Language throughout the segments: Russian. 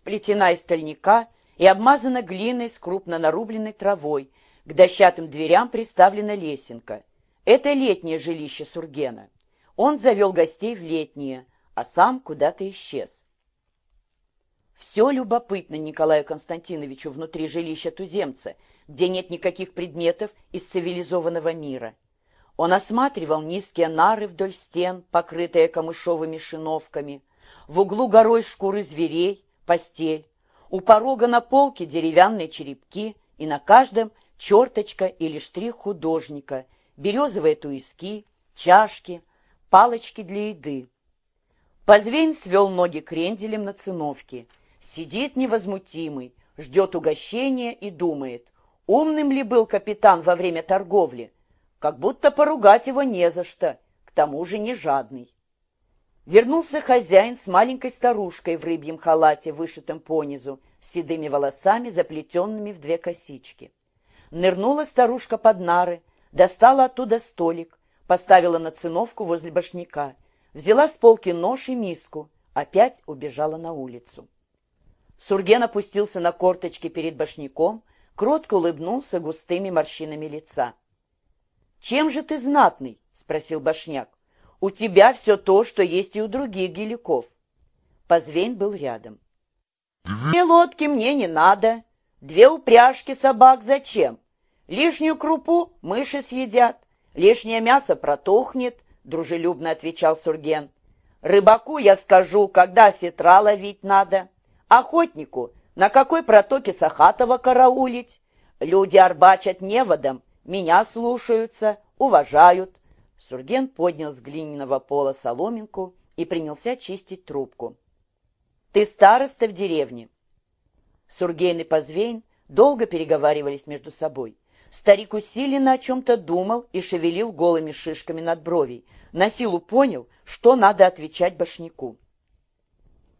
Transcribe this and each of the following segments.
сплетена из стальника и обмазана глиной с крупно нарубленной травой. К дощатым дверям приставлена лесенка. Это летнее жилище Сургена. Он завел гостей в летнее, а сам куда-то исчез. Все любопытно Николаю Константиновичу внутри жилища туземца, где нет никаких предметов из цивилизованного мира. Он осматривал низкие нары вдоль стен, покрытые камышовыми шиновками, в углу горой шкуры зверей, постель, у порога на полке деревянные черепки и на каждом черточка или штрих художника, березовые туиски, чашки, палочки для еды. Позвень свел ноги кренделем на циновке – Сидит невозмутимый, ждет угощения и думает, умным ли был капитан во время торговли, как будто поругать его не за что, к тому же не жадный. Вернулся хозяин с маленькой старушкой в рыбьем халате, вышитом понизу, с седыми волосами, заплетенными в две косички. Нырнула старушка под нары, достала оттуда столик, поставила на циновку возле башняка, взяла с полки нож и миску, опять убежала на улицу. Сурген опустился на корточки перед башняком, кротко улыбнулся густыми морщинами лица. «Чем же ты знатный?» — спросил башняк. «У тебя все то, что есть и у других геликов». Позвень был рядом. «Две лодки мне не надо. Две упряжки собак зачем? Лишнюю крупу мыши съедят, лишнее мясо протухнет», — дружелюбно отвечал Сурген. «Рыбаку я скажу, когда сетра ловить надо». Охотнику на какой протоке Сахатова караулить? Люди арбачат неводом, меня слушаются, уважают. Сурген поднял с глиняного пола соломинку и принялся чистить трубку. «Ты староста в деревне?» Сургейн и Позвейн долго переговаривались между собой. Старик усиленно о чем-то думал и шевелил голыми шишками над бровей. На силу понял, что надо отвечать башняку.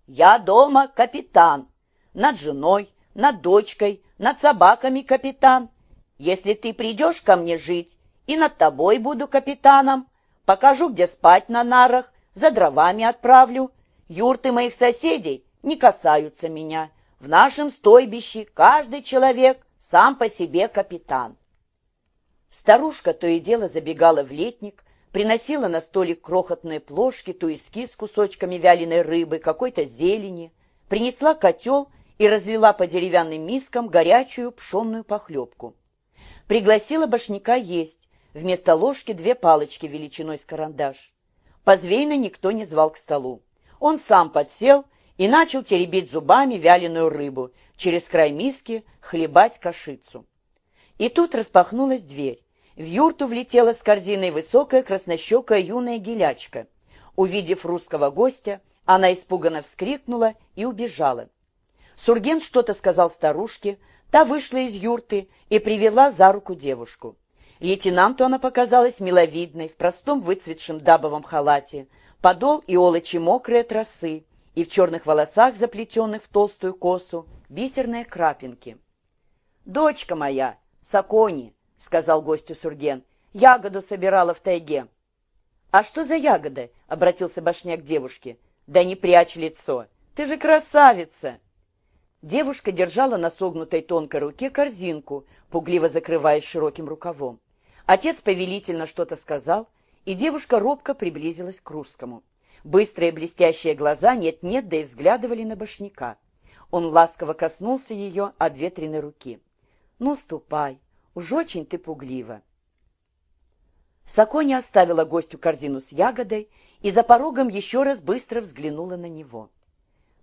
Я дома капитан. Над женой, над дочкой, над собаками капитан. Если ты придешь ко мне жить, и над тобой буду капитаном. Покажу, где спать на нарах, за дровами отправлю. Юрты моих соседей не касаются меня. В нашем стойбище каждый человек сам по себе капитан. Старушка то и дело забегала в летник, приносила на столик крохотные плошки, туиски с кусочками вяленой рыбы, какой-то зелени, принесла котел и разлила по деревянным мискам горячую пшенную похлебку. Пригласила башняка есть, вместо ложки две палочки величиной с карандаш. Позвейно никто не звал к столу. Он сам подсел и начал теребить зубами вяленую рыбу, через край миски хлебать кашицу. И тут распахнулась дверь. В юрту влетела с корзиной высокая краснощекая юная гелячка. Увидев русского гостя, она испуганно вскрикнула и убежала. Сурген что-то сказал старушке, та вышла из юрты и привела за руку девушку. Лейтенанту она показалась миловидной, в простом выцветшем дабовом халате, подол и олочи мокрые тросы, и в черных волосах, заплетенных в толстую косу, бисерные крапинки. «Дочка моя, Сакони!» — сказал гостю Сурген. «Ягоду собирала в тайге». «А что за ягода?» — обратился Башняк к девушке. «Да не прячь лицо! Ты же красавица!» Девушка держала на согнутой тонкой руке корзинку, пугливо закрываясь широким рукавом. Отец повелительно что-то сказал, и девушка робко приблизилась к русскому. Быстрые блестящие глаза нет-нет, да и взглядывали на башняка. Он ласково коснулся ее обветренной руки. «Ну, ступай, Уж очень ты пуглива. Саконя оставила гостю корзину с ягодой и за порогом еще раз быстро взглянула на него.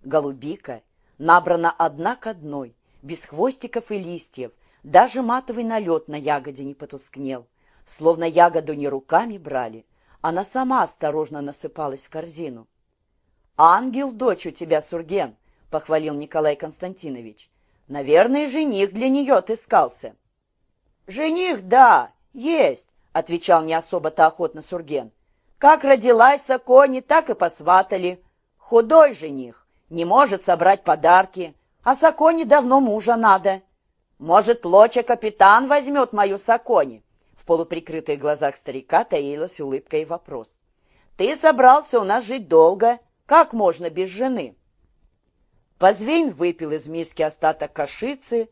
Голубика набрана одна к одной, без хвостиков и листьев, даже матовый налет на ягоде не потускнел. Словно ягоду не руками брали, она сама осторожно насыпалась в корзину. «Ангел, дочь у тебя, Сурген!» — похвалил Николай Константинович. «Наверное, жених для нее отыскался». «Жених, да, есть», — отвечал не особо-то охотно Сурген. «Как родилась Сакони, так и посватали. Худой жених, не может собрать подарки, а Сакони давно мужа надо. Может, Лоча капитан возьмет мою Сакони?» Полуприкрытых глазах старика таилась улыбка и вопрос. «Ты собрался у нас жить долго, как можно без жены?» Позвейн выпил из миски остаток кашицы